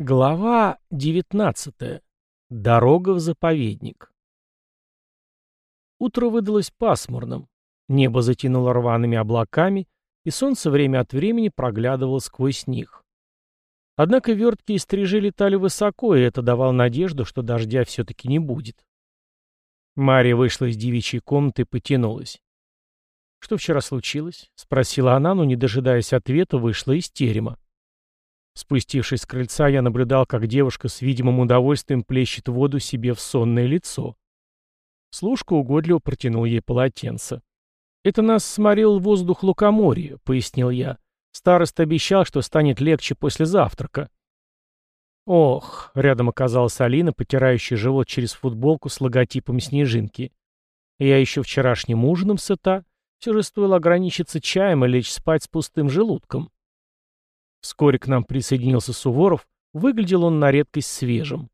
Глава 19. Дорога в заповедник. Утро выдалось пасмурным. Небо затянуло рваными облаками, и солнце время от времени проглядывало сквозь них. Однако верткие стрижи летали высоко, и это давало надежду, что дождя все-таки не будет. Мария вышла из девичьей комнаты и потянулась. «Что вчера случилось?» — спросила она, но, не дожидаясь ответа, вышла из терема. Спустившись с крыльца, я наблюдал, как девушка с видимым удовольствием плещет воду себе в сонное лицо. Служка угодливо протянул ей полотенце. «Это нас сморил воздух лукоморья», — пояснил я. Староста обещал, что станет легче после завтрака. Ох, рядом оказалась Алина, потирающая живот через футболку с логотипом снежинки. Я еще вчерашним ужином сыта. Все же стоило ограничиться чаем и лечь спать с пустым желудком. Вскоре к нам присоединился Суворов, выглядел он на редкость свежим.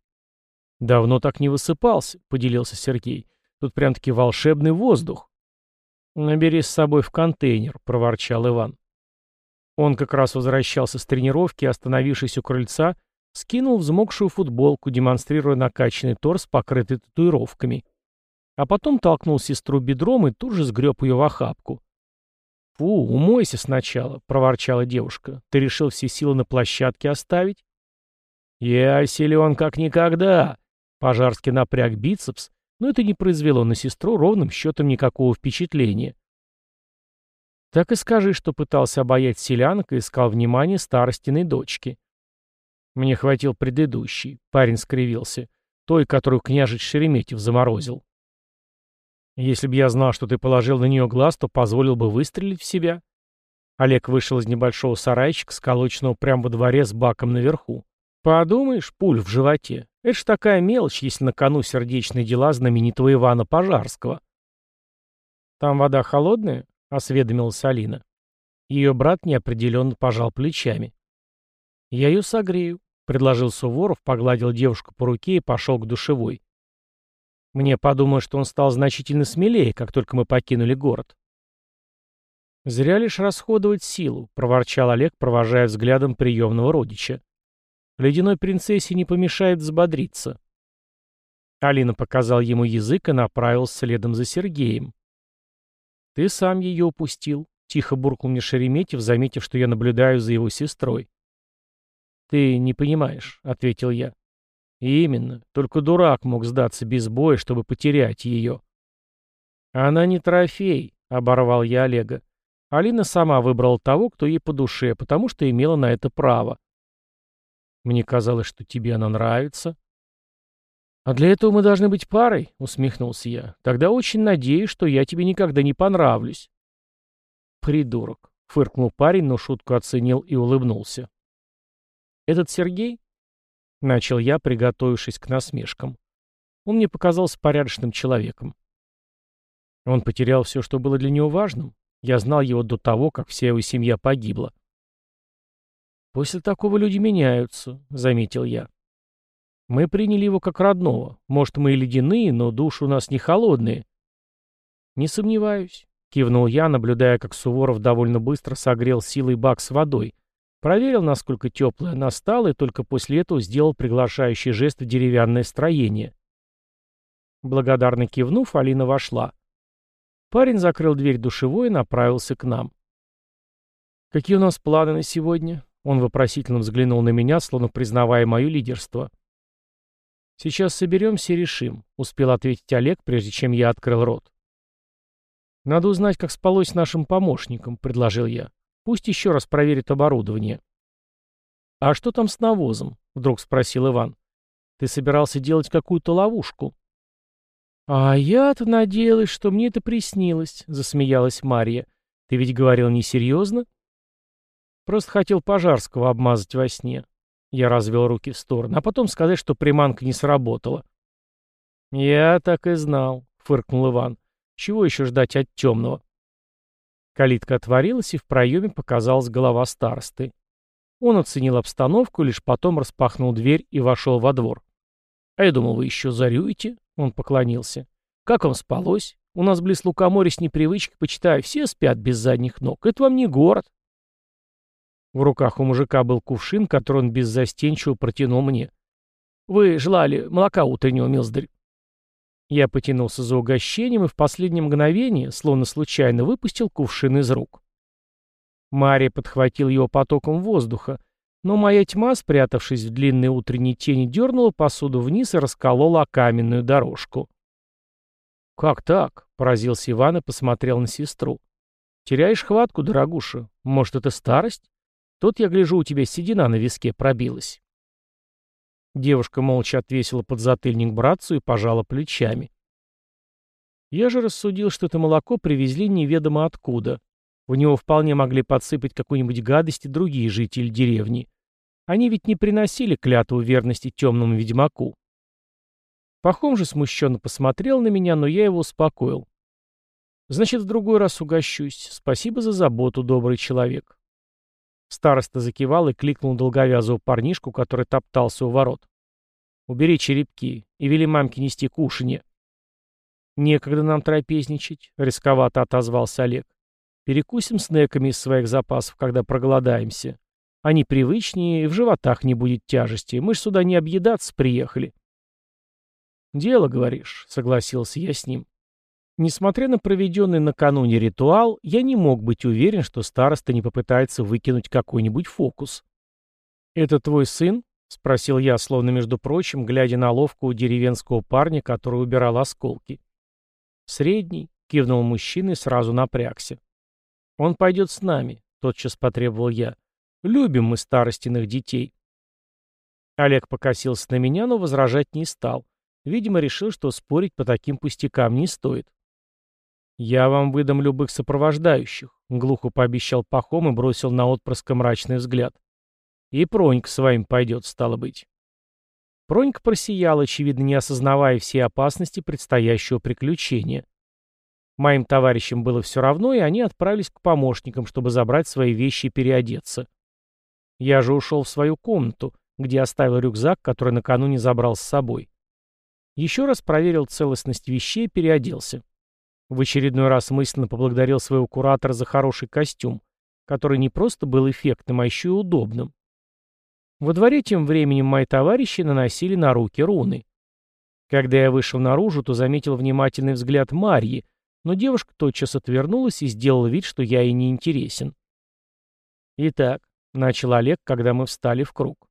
«Давно так не высыпался», — поделился Сергей. «Тут прям-таки волшебный воздух». «Набери с собой в контейнер», — проворчал Иван. Он как раз возвращался с тренировки, остановившись у крыльца, скинул взмокшую футболку, демонстрируя накачанный торс, покрытый татуировками. А потом толкнул сестру бедром и тут же сгреб ее в охапку. «Фу, умойся сначала», — проворчала девушка. «Ты решил все силы на площадке оставить?» «Я силен как никогда», — Пожарский напряг бицепс, но это не произвело на сестру ровным счетом никакого впечатления. Так и скажи, что пытался обаять селянок и искал внимание старостиной дочки. Мне хватил предыдущий, парень скривился, той, которую княжич Шереметьев заморозил. Если бы я знал, что ты положил на нее глаз, то позволил бы выстрелить в себя. Олег вышел из небольшого сарайчика, сколоченного прямо во дворе с баком наверху. Подумаешь, пуль в животе. Это ж такая мелочь, если на кону сердечные дела знаменитого Ивана Пожарского. Там вода холодная? — осведомилась Алина. Ее брат неопределенно пожал плечами. «Я ее согрею», — предложил Суворов, погладил девушку по руке и пошел к душевой. Мне подумалось, что он стал значительно смелее, как только мы покинули город. «Зря лишь расходовать силу», — проворчал Олег, провожая взглядом приемного родича. «Ледяной принцессе не помешает взбодриться». Алина показал ему язык и направился следом за Сергеем. «Ты сам ее упустил», — тихо буркнул мне Шереметьев, заметив, что я наблюдаю за его сестрой. «Ты не понимаешь», — ответил я. Именно. Только дурак мог сдаться без боя, чтобы потерять ее. Она не трофей, оборвал я Олега. Алина сама выбрала того, кто ей по душе, потому что имела на это право. Мне казалось, что тебе она нравится. А для этого мы должны быть парой, усмехнулся я. Тогда очень надеюсь, что я тебе никогда не понравлюсь. Придурок, фыркнул парень, но шутку оценил и улыбнулся. Этот Сергей? Начал я, приготовившись к насмешкам. Он мне показался порядочным человеком. Он потерял все, что было для него важным. Я знал его до того, как вся его семья погибла. «После такого люди меняются», — заметил я. «Мы приняли его как родного. Может, мы и ледяные, но души у нас не холодные». «Не сомневаюсь», — кивнул я, наблюдая, как Суворов довольно быстро согрел силой бак с водой, Проверил, насколько теплая она стала, и только после этого сделал приглашающий жест в деревянное строение. Благодарно кивнув, Алина вошла. Парень закрыл дверь душевой и направился к нам. «Какие у нас планы на сегодня?» Он вопросительно взглянул на меня, словно признавая мое лидерство. «Сейчас соберемся и решим», — успел ответить Олег, прежде чем я открыл рот. «Надо узнать, как спалось нашим помощникам», — предложил я. Пусть еще раз проверит оборудование. «А что там с навозом?» — вдруг спросил Иван. «Ты собирался делать какую-то ловушку?» «А я-то надеялась, что мне это приснилось», — засмеялась Марья. «Ты ведь говорил несерьезно?» «Просто хотел Пожарского обмазать во сне». Я развел руки в сторону, а потом сказать, что приманка не сработала. «Я так и знал», — фыркнул Иван. «Чего еще ждать от темного?» Калитка отворилась, и в проеме показалась голова старосты. Он оценил обстановку, лишь потом распахнул дверь и вошел во двор. «А я думал, вы еще зарюете?» — он поклонился. «Как вам спалось? У нас близ Лукоморья с непривычки, почитаю, все спят без задних ног. Это вам не город». В руках у мужика был кувшин, который он беззастенчиво протянул мне. «Вы желали молока утреннего, милздарь?» Я потянулся за угощением и в последнее мгновение, словно случайно, выпустил кувшин из рук. Мария подхватил его потоком воздуха, но моя тьма, спрятавшись в длинной утренней тени, дернула посуду вниз и расколола каменную дорожку. «Как так?» — поразился Иван и посмотрел на сестру. «Теряешь хватку, дорогуша? Может, это старость? Тут, я гляжу, у тебя седина на виске пробилась». Девушка молча отвесила подзатыльник братцу и пожала плечами. Я же рассудил, что это молоко привезли неведомо откуда. В него вполне могли подсыпать какую-нибудь гадость и другие жители деревни. Они ведь не приносили клятву верности темному ведьмаку. Пахом же смущенно посмотрел на меня, но я его успокоил. Значит, в другой раз угощусь. Спасибо за заботу, добрый человек. Староста закивал и кликнул долговязого парнишку, который топтался у ворот. «Убери черепки и вели мамке нести кушанье». «Некогда нам трапезничать», — рисковато отозвался Олег. «Перекусим снеками из своих запасов, когда проголодаемся. Они привычнее, и в животах не будет тяжести. Мы ж сюда не объедаться приехали». «Дело, говоришь», — согласился я с ним. Несмотря на проведенный накануне ритуал, я не мог быть уверен, что староста не попытается выкинуть какой-нибудь фокус. «Это твой сын?» — спросил я, словно между прочим, глядя на ловку у деревенского парня, который убирал осколки. «Средний», — кивнул мужчина и сразу напрягся. «Он пойдет с нами», — тотчас потребовал я. «Любим мы старостиных детей». Олег покосился на меня, но возражать не стал. Видимо, решил, что спорить по таким пустякам не стоит. «Я вам выдам любых сопровождающих», — глухо пообещал Пахом и бросил на отпрыска мрачный взгляд. «И Пронька с вами пойдет, стало быть». Пронька просиял, очевидно, не осознавая всей опасности предстоящего приключения. Моим товарищам было все равно, и они отправились к помощникам, чтобы забрать свои вещи и переодеться. Я же ушел в свою комнату, где оставил рюкзак, который накануне забрал с собой. Еще раз проверил целостность вещей и переоделся. В очередной раз мысленно поблагодарил своего куратора за хороший костюм, который не просто был эффектным, а еще и удобным. Во дворе тем временем мои товарищи наносили на руки руны. Когда я вышел наружу, то заметил внимательный взгляд Марьи, но девушка тотчас отвернулась и сделала вид, что я ей не интересен. «Итак», — начал Олег, когда мы встали в круг.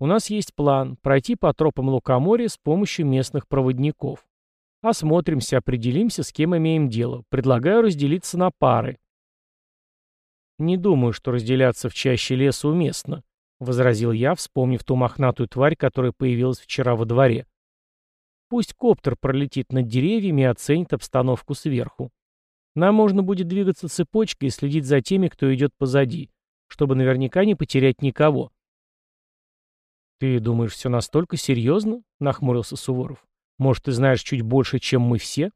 У нас есть план – пройти по тропам Лукоморья с помощью местных проводников. Осмотримся, определимся, с кем имеем дело. Предлагаю разделиться на пары. «Не думаю, что разделяться в чаще леса уместно», — возразил я, вспомнив ту мохнатую тварь, которая появилась вчера во дворе. «Пусть коптер пролетит над деревьями и оценит обстановку сверху. Нам можно будет двигаться цепочкой и следить за теми, кто идет позади, чтобы наверняка не потерять никого. «Ты думаешь, все настолько серьезно?» — нахмурился Суворов. «Может, ты знаешь чуть больше, чем мы все?»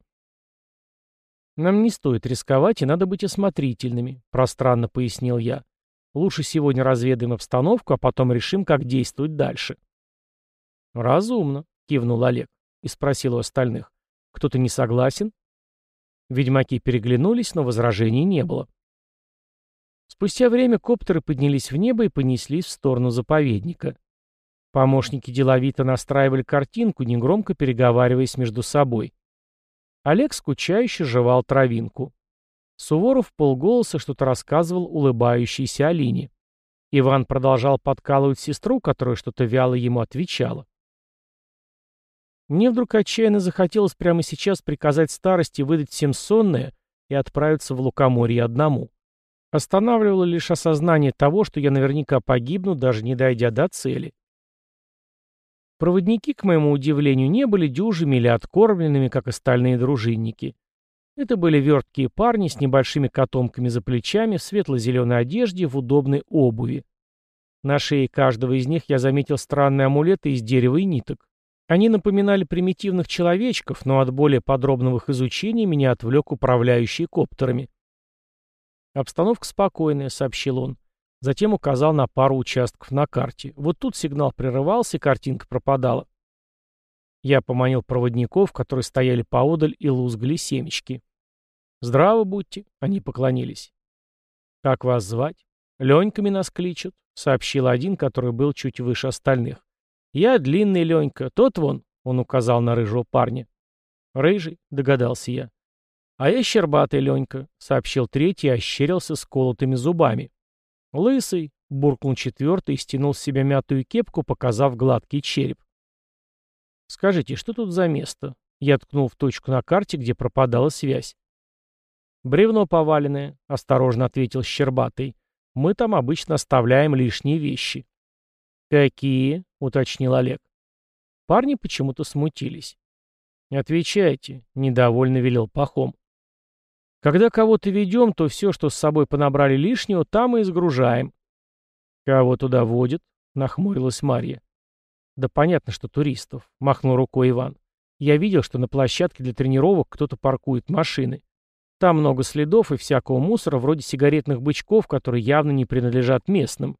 «Нам не стоит рисковать, и надо быть осмотрительными», — пространно пояснил я. «Лучше сегодня разведаем обстановку, а потом решим, как действовать дальше». «Разумно», — кивнул Олег и спросил у остальных. «Кто-то не согласен?» Ведьмаки переглянулись, но возражений не было. Спустя время коптеры поднялись в небо и понеслись в сторону заповедника. Помощники деловито настраивали картинку, негромко переговариваясь между собой. Олег скучающе жевал травинку. Суворов полголоса что-то рассказывал улыбающейся Алине. Иван продолжал подкалывать сестру, которая что-то вяло ему отвечала. Мне вдруг отчаянно захотелось прямо сейчас приказать старости выдать всем сонное и отправиться в Лукоморье одному. Останавливало лишь осознание того, что я наверняка погибну, даже не дойдя до цели. Проводники, к моему удивлению, не были дюжими или откормленными, как остальные дружинники. Это были верткие парни с небольшими котомками за плечами, в светло-зеленой одежде, в удобной обуви. На шее каждого из них я заметил странные амулеты из дерева и ниток. Они напоминали примитивных человечков, но от более подробного их изучения меня отвлек управляющий коптерами. «Обстановка спокойная», — сообщил он. Затем указал на пару участков на карте. Вот тут сигнал прерывался, картинка пропадала. Я поманил проводников, которые стояли поодаль и лузгали семечки. «Здраво будьте», — они поклонились. «Как вас звать?» Леньками нас кличут», — сообщил один, который был чуть выше остальных. «Я длинный Ленька, тот вон», — он указал на рыжего парня. «Рыжий», — догадался я. «А я щербатый Ленька», — сообщил третий и ощерился с колотыми зубами. «Лысый», — буркнул четвертый и стянул с себя мятую кепку, показав гладкий череп. «Скажите, что тут за место?» Я ткнул в точку на карте, где пропадала связь. «Бревно поваленное», — осторожно ответил Щербатый. «Мы там обычно оставляем лишние вещи». «Какие?» — уточнил Олег. Парни почему-то смутились. «Отвечайте», — недовольно велел Пахом. «Когда кого-то ведем, то все, что с собой понабрали лишнего, там и изгружаем». «Кого туда водят?» — нахмурилась Марья. «Да понятно, что туристов», — махнул рукой Иван. «Я видел, что на площадке для тренировок кто-то паркует машины. Там много следов и всякого мусора, вроде сигаретных бычков, которые явно не принадлежат местным.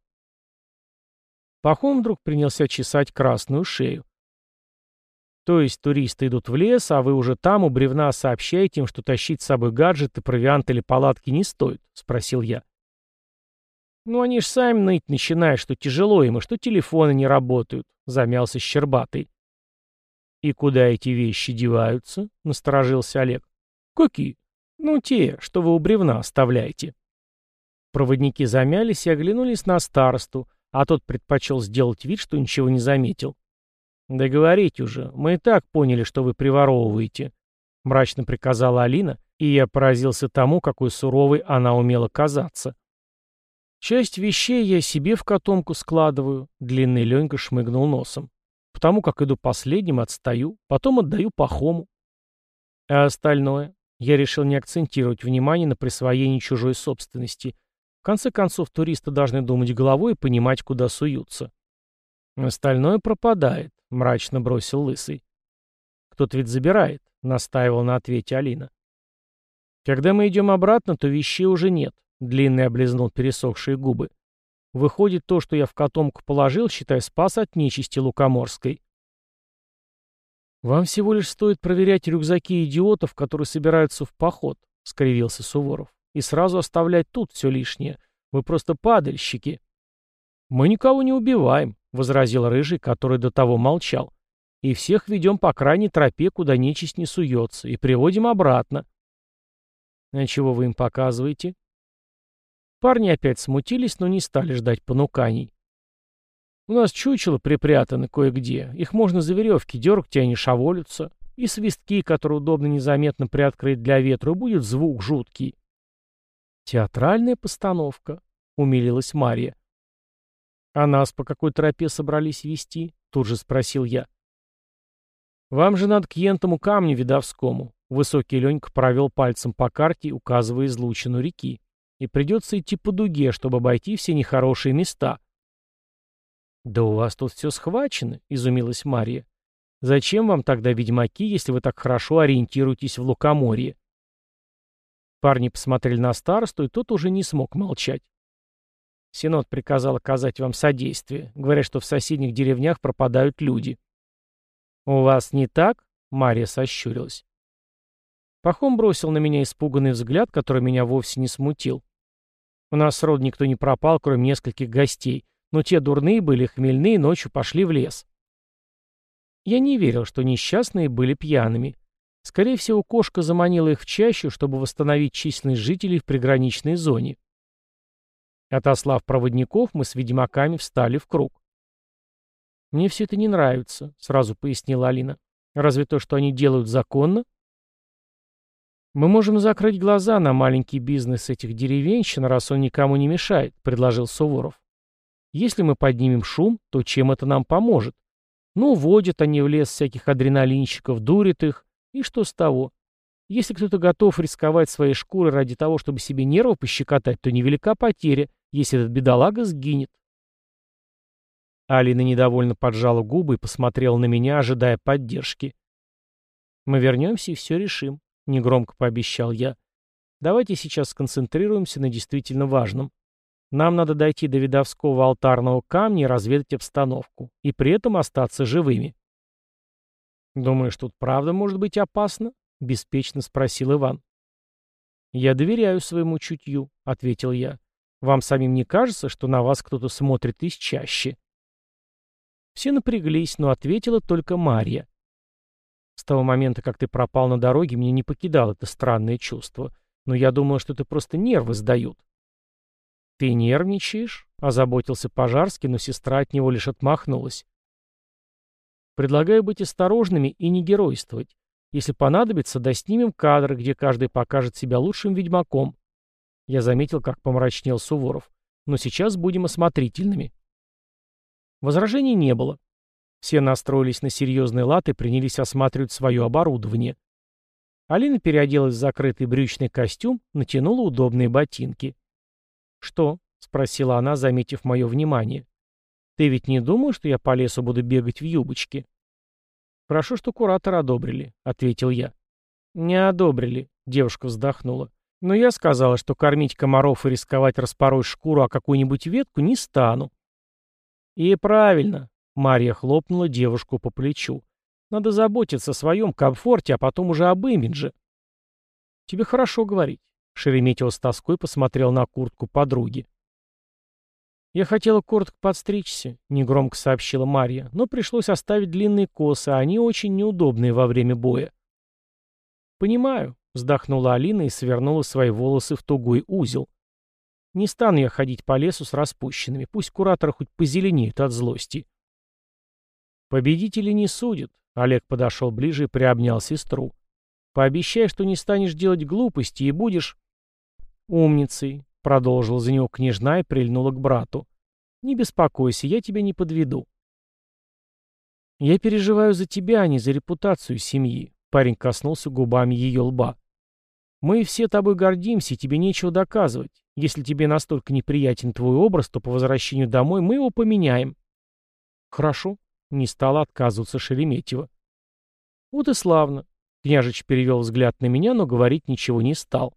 Пахом вдруг принялся чесать красную шею. То есть туристы идут в лес, а вы уже там у бревна сообщаете им, что тащить с собой гаджеты, провиант или палатки не стоит? Спросил я. Ну они ж сами ныть начинают, что тяжело им, и что телефоны не работают, замялся Щербатый. И куда эти вещи деваются? Насторожился Олег. Какие? «Ну, те, что вы у бревна оставляете». Проводники замялись и оглянулись на старосту, а тот предпочел сделать вид, что ничего не заметил. «Да говорите уже, мы и так поняли, что вы приворовываете», — мрачно приказала Алина, и я поразился тому, какой суровой она умела казаться. «Часть вещей я себе в котомку складываю», — длинный Ленька шмыгнул носом. «Потому как иду последним, отстаю, потом отдаю пахому». «А остальное?» Я решил не акцентировать внимание на присвоении чужой собственности. В конце концов, туристы должны думать головой и понимать, куда суются. Остальное пропадает, мрачно бросил Лысый. Кто-то ведь забирает, настаивал на ответе Алина. Когда мы идем обратно, то вещей уже нет. Длинный облизнул пересохшие губы. Выходит, то, что я в котомку положил, считай, спас от нечисти лукоморской. «Вам всего лишь стоит проверять рюкзаки идиотов, которые собираются в поход», — скривился Суворов. «И сразу оставлять тут все лишнее. Вы просто падальщики». «Мы никого не убиваем», — возразил Рыжий, который до того молчал. «И всех ведем по крайней тропе, куда нечисть не суется, и приводим обратно». «А чего вы им показываете?» Парни опять смутились, но не стали ждать понуканий. У нас чучело припрятаны кое-где. Их можно за веревки дергать, и они шаволятся. И свистки, которые удобно незаметно приоткрыть для ветра, будет звук жуткий. Театральная постановка, умилилась Мария. А нас по какой тропе собрались вести? Тут же спросил я. Вам же надо к ентому камню видовскому. Высокий Ленька провел пальцем по карте, указывая излучину реки. И придется идти по дуге, чтобы обойти все нехорошие места. «Да у вас тут все схвачено», — изумилась Мария. «Зачем вам тогда ведьмаки, если вы так хорошо ориентируетесь в лукоморье?» Парни посмотрели на старосту, и тот уже не смог молчать. Синод приказал оказать вам содействие. Говорят, что в соседних деревнях пропадают люди. «У вас не так?» — Мария сощурилась. Пахом бросил на меня испуганный взгляд, который меня вовсе не смутил. У нас род никто не пропал, кроме нескольких гостей, но те дурные были, хмельные, ночью пошли в лес. Я не верил, что несчастные были пьяными. Скорее всего, кошка заманила их в чащу, чтобы восстановить численность жителей в приграничной зоне. Отослав проводников, мы с ведьмаками встали в круг. «Мне все это не нравится», — сразу пояснила Алина. «Разве то, что они делают, законно?» «Мы можем закрыть глаза на маленький бизнес этих деревенщин, раз он никому не мешает», — предложил Суворов. Если мы поднимем шум, то чем это нам поможет? Ну, водят они в лес всяких адреналинщиков, дурят их. И что с того? Если кто-то готов рисковать своей шкурой ради того, чтобы себе нервы пощекотать, то невелика потеря, если этот бедолага сгинет. Алина недовольно поджала губы и посмотрела на меня, ожидая поддержки. «Мы вернемся и все решим», — негромко пообещал я. «Давайте сейчас сконцентрируемся на действительно важном. Нам надо дойти до видовского алтарного камня и разведать обстановку, и при этом остаться живыми. «Думаешь, тут правда может быть опасно?» — беспечно спросил Иван. «Я доверяю своему чутью», — ответил я. Вам самим не кажется, что на вас кто-то смотрит из чаще?» Все напряглись, но ответила только Марья. С того момента, как ты пропал на дороге, меня не покидало это странное чувство. Но я думала, что это просто нервы сдают. «Ты нервничаешь?» — озаботился Пожарский, но сестра от него лишь отмахнулась. «Предлагаю быть осторожными и не геройствовать. Если понадобится, доснимем кадры, где каждый покажет себя лучшим ведьмаком». Я заметил, как помрачнел Суворов. «Но сейчас будем осмотрительными». Возражений не было. Все настроились на серьезный лад и принялись осматривать свое оборудование. Алина переоделась в закрытый брючный костюм, натянула удобные ботинки. «Что?» — спросила она, заметив мое внимание. «Ты ведь не думал, что я по лесу буду бегать в юбочке?» «Хорошо, что куратор одобрили», — ответил я. «Не одобрили», — девушка вздохнула. «Но я сказала, что кормить комаров и рисковать распороть шкуру о какую-нибудь ветку не стану». «И правильно», — Марья хлопнула девушку по плечу. «Надо заботиться о своем комфорте, а потом уже об имидже». «Тебе хорошо говорить. Шереметьево с тоской посмотрел на куртку подруги. «Я хотела коротко подстричься», — негромко сообщила Марья, «но пришлось оставить длинные косы, а они очень неудобные во время боя». «Понимаю», — вздохнула Алина и свернула свои волосы в тугой узел. «Не стану я ходить по лесу с распущенными, пусть кураторы хоть позеленеют от злости». «Победители не судят», — Олег подошел ближе и приобнял сестру. «Пообещай, что не станешь делать глупости и будешь...» «Умницей», — продолжила за него княжна и прильнула к брату. «Не беспокойся, я тебя не подведу». «Я переживаю за тебя, а не за репутацию семьи», — парень коснулся губами ее лба. «Мы все тобой гордимся, тебе нечего доказывать. Если тебе настолько неприятен твой образ, то по возвращению домой мы его поменяем». «Хорошо», — не стала отказываться Шереметьева. «Вот и славно», — княжич перевел взгляд на меня, но говорить ничего не стал.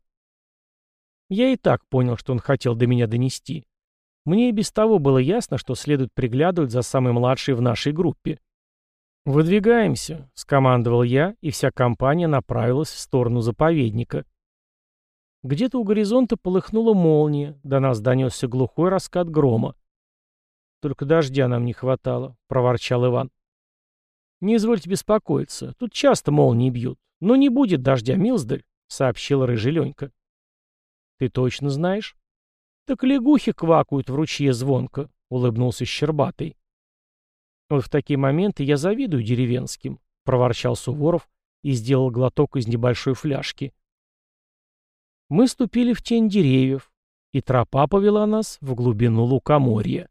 Я и так понял, что он хотел до меня донести. Мне и без того было ясно, что следует приглядывать за самой младшей в нашей группе. «Выдвигаемся», — скомандовал я, и вся компания направилась в сторону заповедника. Где-то у горизонта полыхнула молния, до нас донесся глухой раскат грома. «Только дождя нам не хватало», — проворчал Иван. «Не извольте беспокоиться, тут часто молнии бьют, но не будет дождя, Милсдаль», — сообщил рыжий Ленька. «Ты точно знаешь?» «Так лягухи квакают в ручье звонко», — улыбнулся Щербатый. «Вот в такие моменты я завидую деревенским», — проворчал Суворов и сделал глоток из небольшой фляжки. Мы ступили в тень деревьев, и тропа повела нас в глубину лукоморья.